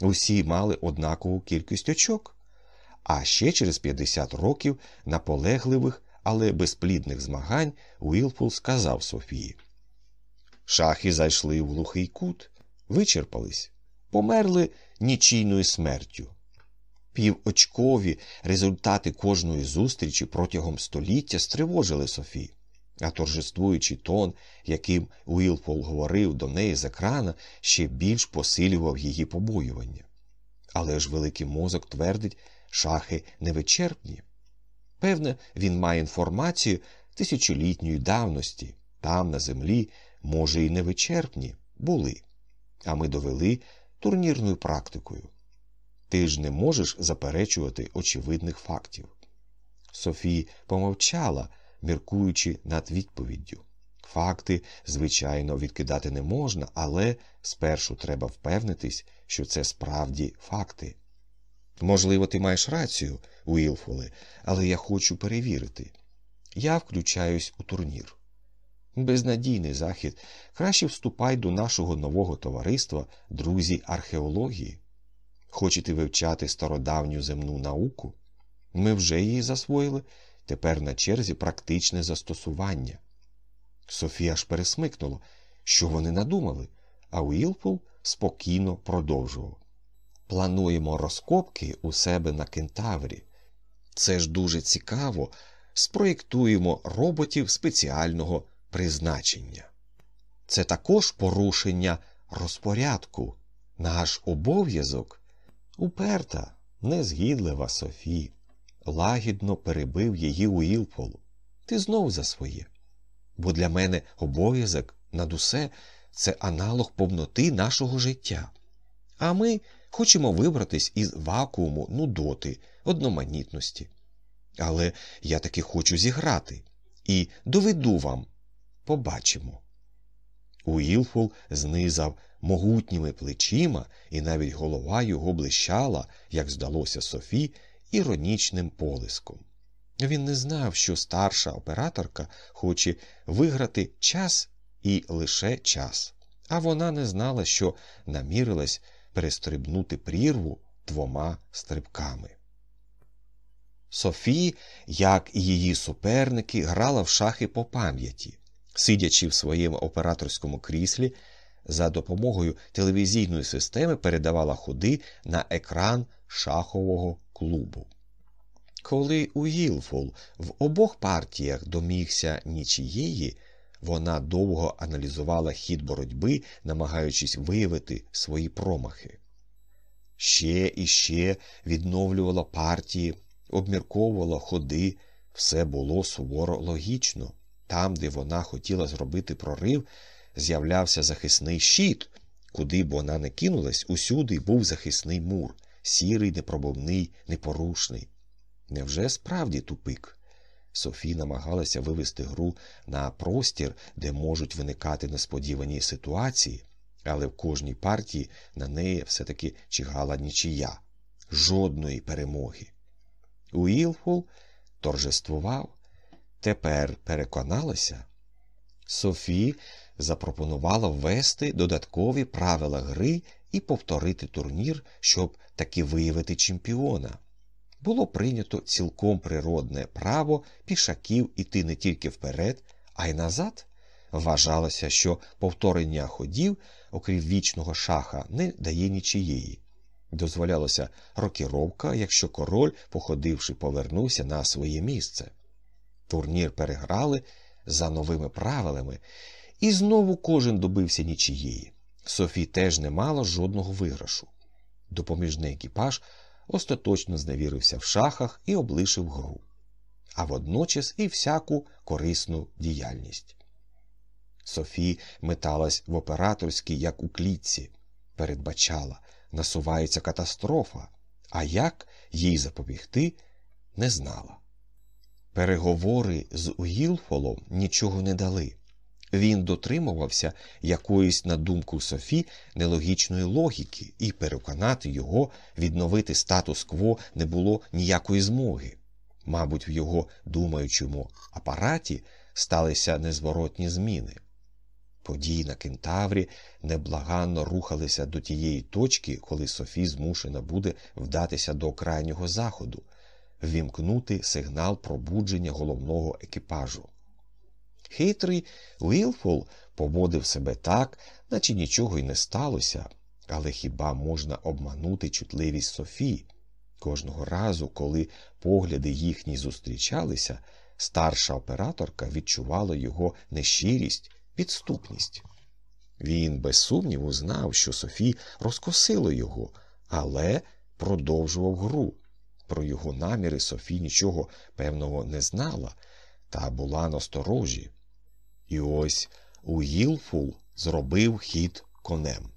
Усі мали однакову кількість очок. А ще через 50 років наполегливих, але безплідних змагань Уілфул сказав Софії. Шахи зайшли в глухий кут, вичерпались, померли нічийною смертю. Півочкові результати кожної зустрічі протягом століття стривожили Софію, а торжествуючий тон, яким Уілфол говорив до неї з екрана, ще більш посилював її побоювання. Але ж великий мозок твердить, шахи невичерпні. Певне, він має інформацію тисячолітньої давності, там, на землі, може, і невичерпні були. А ми довели турнірною практикою. Ти ж не можеш заперечувати очевидних фактів. Софія помовчала, міркуючи над відповіддю. Факти, звичайно, відкидати не можна, але спершу треба впевнитись, що це справді факти. Можливо, ти маєш рацію, Уілфоле, але я хочу перевірити. Я включаюсь у турнір. Безнадійний захід. Краще вступай до нашого нового товариства, друзі археології. Хочете вивчати стародавню земну науку? Ми вже її засвоїли, тепер на черзі практичне застосування. Софія ж пересмикнула, що вони надумали, а Уілфул спокійно продовжував. Плануємо розкопки у себе на кентаврі. Це ж дуже цікаво. Спроєктуємо роботів спеціального призначення. Це також порушення розпорядку, наш обов'язок. Уперта, незгідлива Софі, лагідно перебив її Уілфол. Ти знов за своє. Бо для мене обов'язок над усе це аналог повноти нашого життя. А ми хочемо вибратись із вакууму нудоти, одноманітності. Але я таки хочу зіграти і доведу вам. Побачимо. Уілфул знизав могутніми плечима, і навіть голова його блищала, як здалося Софі, іронічним полиском. Він не знав, що старша операторка хоче виграти час і лише час, а вона не знала, що намірилась перестрибнути прірву двома стрибками. Софі, як і її суперники, грала в шахи по пам'яті, сидячи в своєму операторському кріслі, за допомогою телевізійної системи передавала ходи на екран шахового клубу. Коли Уілфул в обох партіях домігся нічієї, вона довго аналізувала хід боротьби, намагаючись виявити свої промахи. Ще і ще відновлювала партії, обмірковувала ходи, все було суворо логічно. Там, де вона хотіла зробити прорив, з'являвся захисний щит, куди б вона не кинулась, усюди був захисний мур, сірий, непробивний, непорушний. Невже справді тупик? Софі намагалася вивести гру на простір, де можуть виникати несподівані ситуації, але в кожній партії на неї все-таки чигала нічия, жодної перемоги. Уілфул торжествував, тепер переконалася. Софі запропонувала ввести додаткові правила гри і повторити турнір, щоб таки виявити чемпіона. Було прийнято цілком природне право пішаків іти не тільки вперед, а й назад. Вважалося, що повторення ходів, окрім вічного шаха, не дає нічиєї. Дозволялося рокіровка, якщо король, походивши, повернувся на своє місце. Турнір переграли за новими правилами, і знову кожен добився нічиєї. Софі теж не мала жодного виграшу. Допоміжний екіпаж остаточно зневірився в шахах і облишив гру, а водночас і всяку корисну діяльність. Софі металась в операторській, як у клітці, передбачала, насувається катастрофа, а як їй запобігти, не знала. Переговори з Уілфолом нічого не дали. Він дотримувався якоїсь, на думку Софі, нелогічної логіки, і переконати його відновити статус-кво не було ніякої змоги. Мабуть, в його думаючому апараті сталися незворотні зміни. Події на кентаврі неблаганно рухалися до тієї точки, коли Софі змушена буде вдатися до крайнього заходу, ввімкнути сигнал пробудження головного екіпажу. Хитрий Уілфул поводив себе так, наче нічого й не сталося, але хіба можна обманути чутливість Софі? Кожного разу, коли погляди їхні зустрічалися, старша операторка відчувала його нещирість, підступність. Він без сумніву знав, що Софі розкосило його, але продовжував гру. Про його наміри Софі нічого певного не знала та була насторожі. І ось Уїлфул зробив хід конем.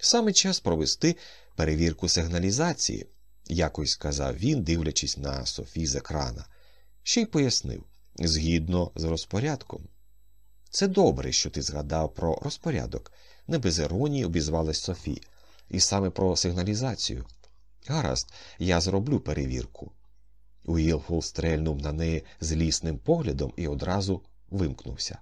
Саме час провести перевірку сигналізації, якось сказав він, дивлячись на Софі з екрана, ще й пояснив згідно з розпорядком. Це добре, що ти згадав про розпорядок, не без іронії обізвалась Софі, і саме про сигналізацію. Гаразд, я зроблю перевірку. Уілфул стрельнув на неї злісним поглядом і одразу вимкнувся.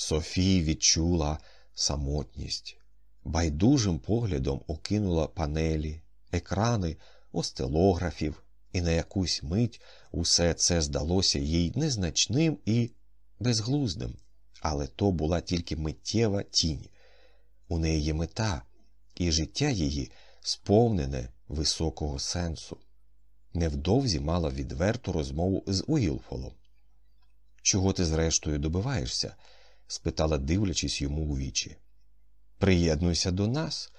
Софі відчула самотність, байдужим поглядом окинула панелі, екрани, остелографів, і на якусь мить усе це здалося їй незначним і безглуздим. Але то була тільки миттєва тінь. У неї є мета, і життя її сповнене високого сенсу. Невдовзі мала відверту розмову з Уілфолом. Чого ти, зрештою, добиваєшся? Спитала, дивлячись йому у вічі. Приєднуйся до нас.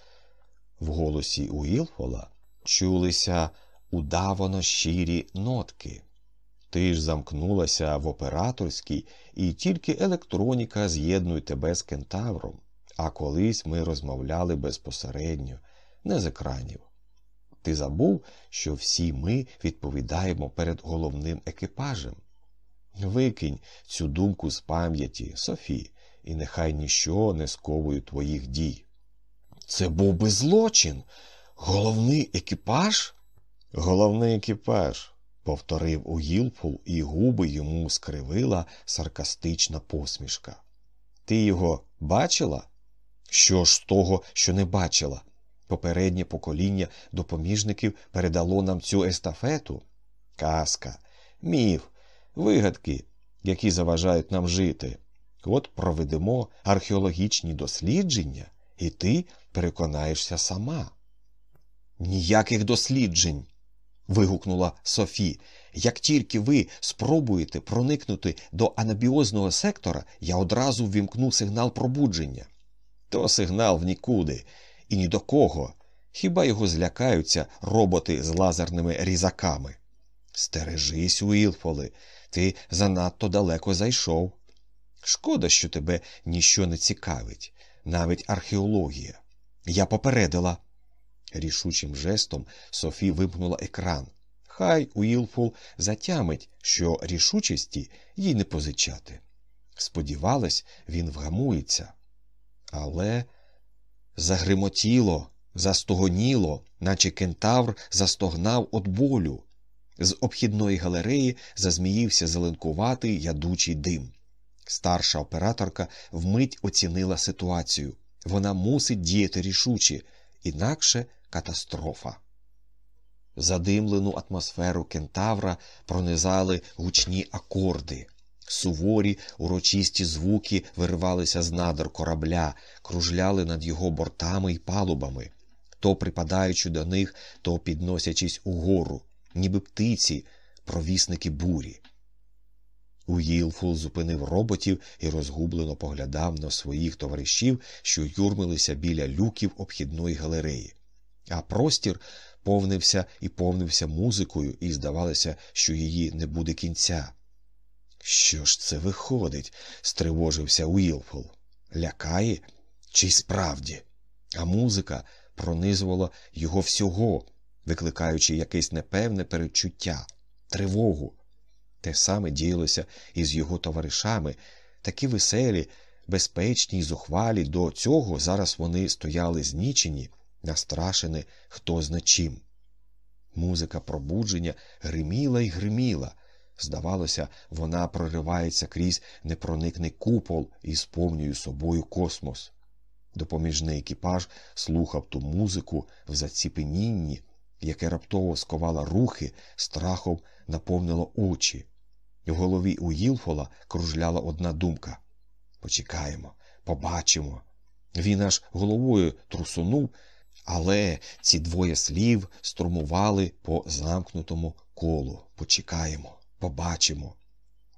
В голосі Уілфола чулися удавано щирі нотки. Ти ж замкнулася в операторській, і тільки електроніка з'єднує тебе з кентавром, а колись ми розмовляли безпосередньо, не з екранів. Ти забув, що всі ми відповідаємо перед головним екіпажем. Викинь цю думку з пам'яті, Софі, і нехай ніщо не сковує твоїх дій. Це був би злочин. Головний екіпаж? Головний екіпаж, повторив Уілфул, і губи йому скривила саркастична посмішка. Ти його бачила? Що ж з того, що не бачила? Попереднє покоління допоміжників передало нам цю естафету? Казка, міф, вигадки, які заважають нам жити. От проведемо археологічні дослідження, і ти переконаєшся сама. Ніяких досліджень. вигукнула Софі. Як тільки ви спробуєте проникнути до анабіозного сектора, я одразу ввімкну сигнал пробудження. То сигнал в нікуди, і ні до кого. Хіба його злякаються роботи з лазерними різаками? Стережись, Уілфоли, ти занадто далеко зайшов. Шкода, що тебе ніщо не цікавить, навіть археологія. Я попередила. Рішучим жестом Софі вимкнула екран. Хай Уілфул затямить, що рішучості їй не позичати. Сподівалась, він вгамується. Але загримотіло, застогоніло, наче кентавр застогнав от болю. З обхідної галереї зазміївся зеленкуватий ядучий дим. Старша операторка вмить оцінила ситуацію. Вона мусить діяти рішуче, інакше катастрофа. Задимлену атмосферу кентавра пронизали гучні акорди. Суворі, урочисті звуки виривалися з надр корабля, кружляли над його бортами й палубами, то припадаючи до них, то підносячись угору, ніби птиці, провісники бурі. Уїлфул зупинив роботів і розгублено поглядав на своїх товаришів, що юрмилися біля люків обхідної галереї. А простір повнився і повнився музикою, і здавалося, що її не буде кінця. Що ж це виходить? стривожився Уілфул. Лякає? Чи справді? А музика пронизувала його всього, викликаючи якесь непевне передчуття, тривогу. Те саме діялося і з його товаришами, такі веселі, безпечні й зухвалі до цього зараз вони стояли знічені, настрашені хто зна чим. Музика пробудження гриміла й гриміла. Здавалося, вона проривається крізь непроникний купол і сповнює собою космос. Допоміжний екіпаж слухав ту музику в заціпенінні, яке раптово сковало рухи, страхом наповнило очі. В голові у Гілфола кружляла одна думка почекаємо, побачимо. Він аж головою трусунув, але ці двоє слів струмували по замкнутому колу. Почекаємо, побачимо.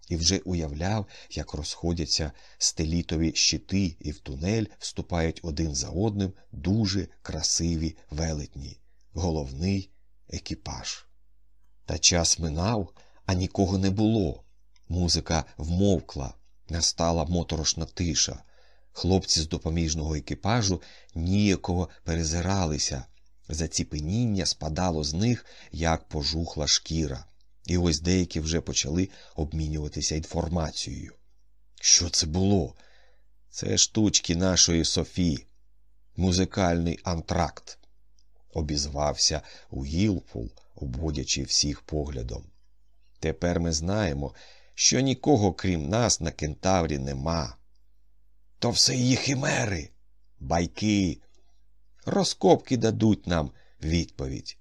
І вже уявляв, як розходяться стелітові щити, і в тунель вступають один за одним дуже красиві велетні, головний екіпаж. Та час минав, а нікого не було. Музика вмовкла, настала моторошна тиша. Хлопці з допоміжного екіпажу ніяково перезиралися. Заціпеніння спадало з них, як пожухла шкіра, і ось деякі вже почали обмінюватися інформацією. Що це було? Це штучки нашої Софі, музикальний антракт, обізвався Уілфул, обводячи всіх поглядом. Тепер ми знаємо, що нікого крім нас на кентаврі нема. То все її химери, байки. Розкопки дадуть нам відповідь.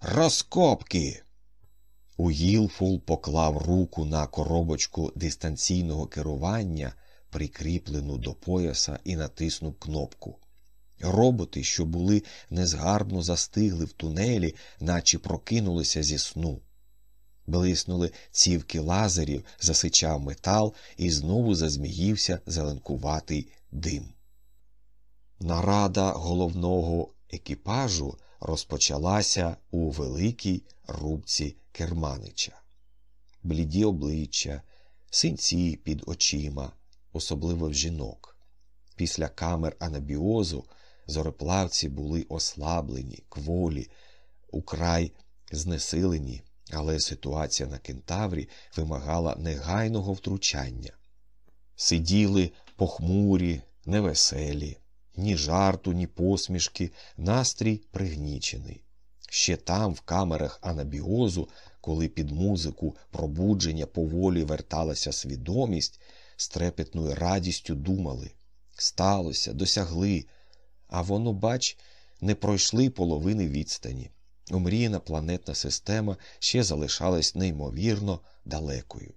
Розкопки. Уїлфул поклав руку на коробочку дистанційного керування, прикріплену до пояса, і натиснув кнопку. Роботи, що були незгарно застигли в тунелі, наче прокинулися зі сну. Блиснули цівки лазерів, засичав метал і знову зазміївся зеленкуватий дим. Нарада головного екіпажу розпочалася у великій рубці керманича. Бліді обличчя, синці під очима, особливо в жінок. Після камер анабіозу зороплавці були ослаблені, кволі, украй знесилені але ситуація на кентаврі вимагала негайного втручання. Сиділи похмурі, невеселі, ні жарту, ні посмішки, настрій пригнічений. Ще там, в камерах анабіозу, коли під музику пробудження поволі верталася свідомість, з трепетною радістю думали сталося, досягли, а воно, бач, не пройшли половини відстані. Омріяна планетна система ще залишалась неймовірно далекою.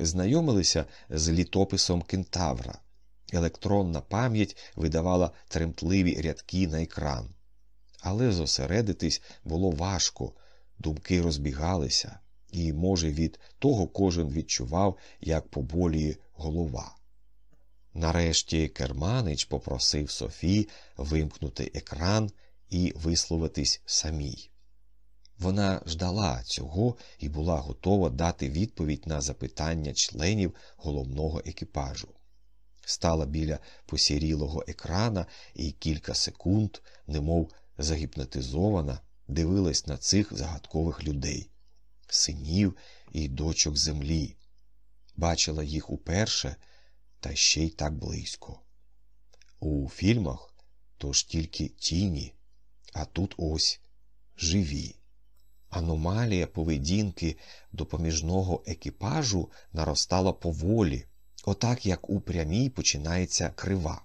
Знайомилися з літописом кентавра. Електронна пам'ять видавала тремтливі рядки на екран. Але зосередитись було важко, думки розбігалися, і, може, від того кожен відчував, як поболіє голова. Нарешті Керманич попросив Софі вимкнути екран і висловитись самій. Вона ждала цього і була готова дати відповідь на запитання членів головного екіпажу. Стала біля посірілого екрана і кілька секунд, немов загіпнотизована, дивилась на цих загадкових людей, синів і дочок землі, бачила їх уперше та ще й так близько. У фільмах то ж тільки тіні, а тут ось живі. Аномалія поведінки допоміжного екіпажу наростала поволі, отак як у прямій починається крива.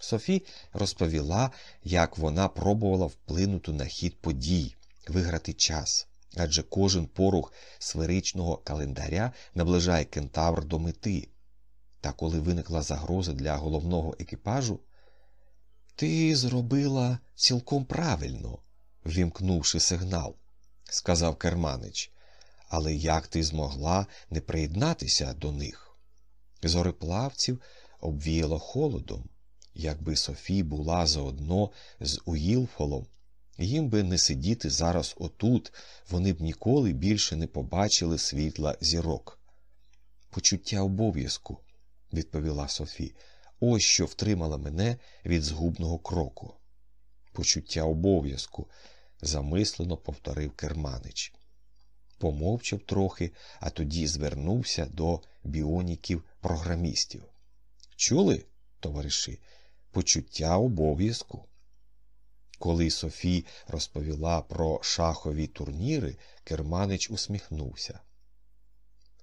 Софі розповіла, як вона пробувала вплинути на хід подій, виграти час, адже кожен порух сферичного календаря наближає кентавр до мети. Та коли виникла загроза для головного екіпажу, ти зробила цілком правильно, вімкнувши сигнал, сказав Керманич. Але як ти змогла не приєднатися до них? Зореплавців обвіяло холодом. Якби Софі була заодно з Уїлфолом, їм би не сидіти зараз отут, вони б ніколи більше не побачили світла зірок. Почуття обов'язку, відповіла Софі. Ось що втримала мене від згубного кроку. Почуття обов'язку, замислено повторив Керманич. Помовчав трохи, а тоді звернувся до біоніків програмістів. Чули, товариші, почуття обов'язку? Коли Софі розповіла про шахові турніри, Керманич усміхнувся.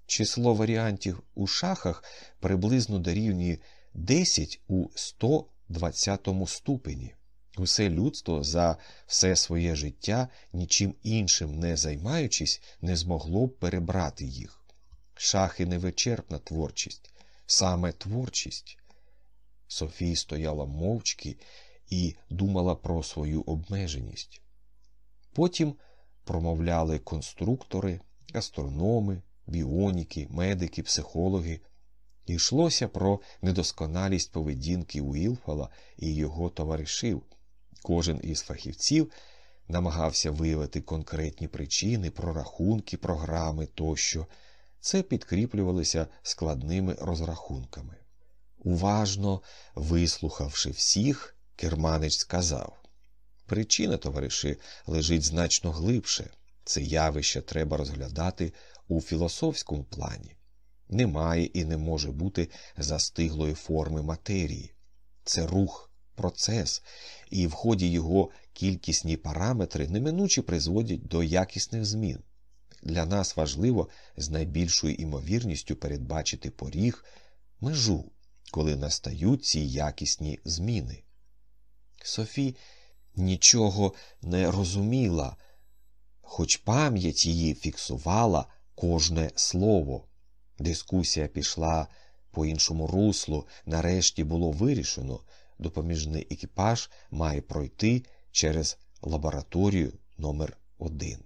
Число варіантів у шахах приблизно дорівнює 10 у 120 ступені. Усе людство за все своє життя, нічим іншим не займаючись, не змогло б перебрати їх. Шахи невичерпна творчість, саме творчість. Софія стояла мовчки і думала про свою обмеженість. Потім промовляли конструктори, астрономи, біоніки, медики, психологи. Йшлося про недосконалість поведінки Уілфала і його товаришів. Кожен із фахівців намагався виявити конкретні причини, прорахунки, програми тощо. Це підкріплювалося складними розрахунками. Уважно вислухавши всіх, керманич сказав причина, товариші, лежить значно глибше. Це явище треба розглядати у філософському плані. Немає і не може бути застиглої форми матерії. Це рух, процес, і в ході його кількісні параметри неминуче призводять до якісних змін. Для нас важливо з найбільшою імовірністю передбачити поріг, межу, коли настають ці якісні зміни. Софі нічого не розуміла, хоч пам'ять її фіксувала кожне слово. Дискусія пішла по іншому руслу, нарешті було вирішено, допоміжний екіпаж має пройти через лабораторію номер 1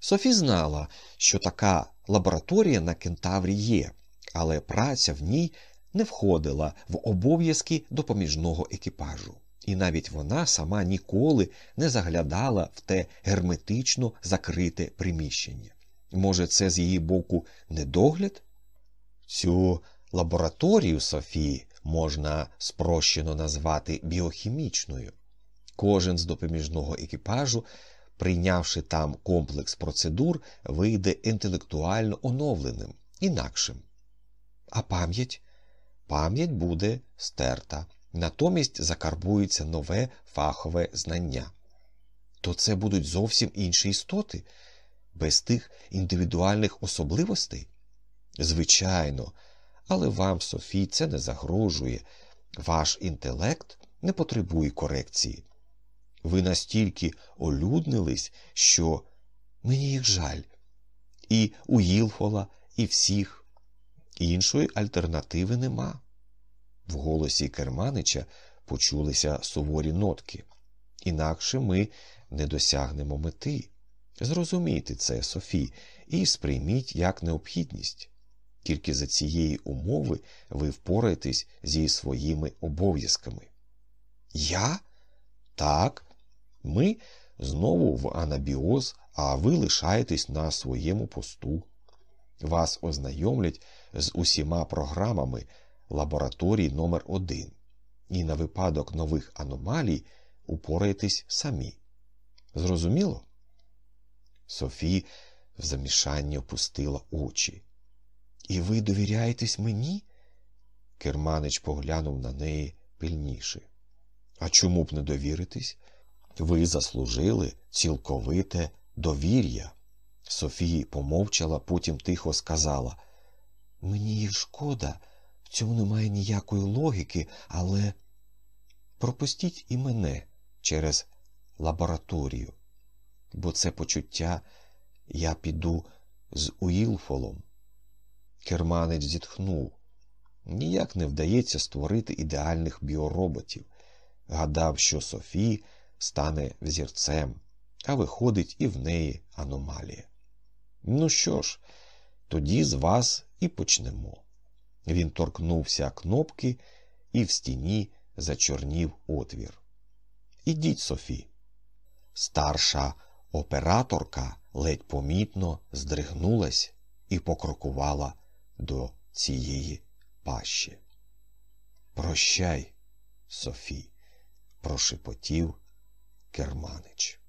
Софі знала, що така лабораторія на Кентаврі є, але праця в ній не входила в обов'язки допоміжного екіпажу. І навіть вона сама ніколи не заглядала в те герметично закрите приміщення. Може, це з її боку недогляд? Цю лабораторію Софії можна спрощено назвати біохімічною. Кожен з допоміжного екіпажу, прийнявши там комплекс процедур, вийде інтелектуально оновленим, інакшим. А пам'ять? Пам'ять буде стерта, натомість закарбується нове фахове знання. То це будуть зовсім інші істоти, без тих індивідуальних особливостей? Звичайно, але вам, Софій, це не загрожує. Ваш інтелект не потребує корекції. Ви настільки олюднились, що мені їх жаль. І у Їлфола, і всіх. Іншої альтернативи нема. В голосі Керманича почулися суворі нотки. Інакше ми не досягнемо мети. Зрозумійте це, Софі, і сприйміть як необхідність. Тільки за цієї умови ви впораєтесь зі своїми обов'язками. Я? Так. Ми знову в анабіоз, а ви лишаєтесь на своєму посту. Вас ознайомлять з усіма програмами лабораторії номер 1 і на випадок нових аномалій упораєтесь самі. Зрозуміло? Софі в замішанні опустила очі. І ви довіряєтесь мені? Керманич поглянув на неї пильніше. А чому б не довіритись? Ви заслужили цілковите довір'я. Софія помовчала, потім тихо сказала Мені їх шкода, в цьому немає ніякої логіки, але пропустіть і мене через лабораторію, бо це почуття я піду з Уілфолом. Керманич зітхнув. Ніяк не вдається створити ідеальних біороботів. Гадав, що Софі стане взірцем, а виходить і в неї аномалія. Ну що ж, тоді з вас і почнемо. Він торкнувся кнопки і в стіні зачорнів отвір. Ідіть, Софі. Старша операторка ледь помітно здригнулась і покрокувала до цієї пащі. Прощай, Софі, прошепотів Керманич.